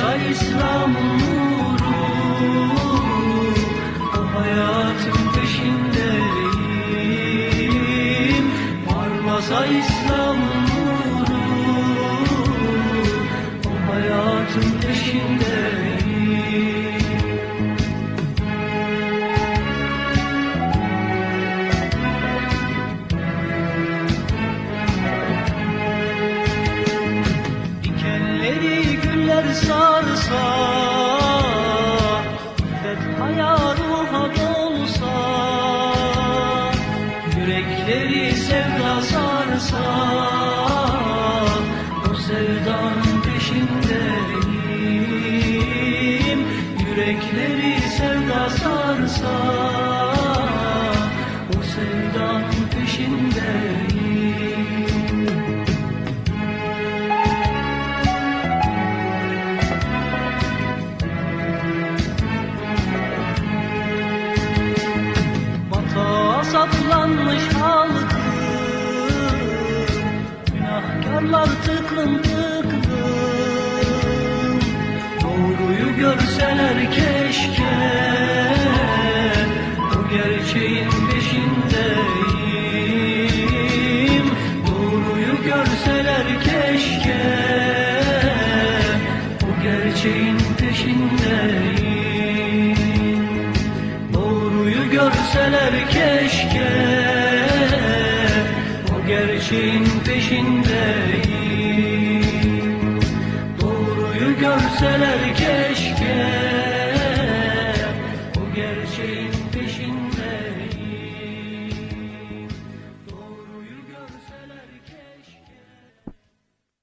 İslam'ın nuru O hayatın peşindeyim Varmasa İslam'ın nuru O hayatın peşindeyim sarsa Fethaya ruha dolsa Yürekleri sevda sarsa O sevdanın peşindeyim. Yürekleri sevda sarsa saplanmış halkım Günahkarlar tıklım tıklım. Doğruyu görseler keşke. O gerçeğin peşindeyim. Doğruyu görseler keşke. O gerçeğin peşindeyim görseler keşke O gerçeğin peşindeyim. Doğruyu görseler keşke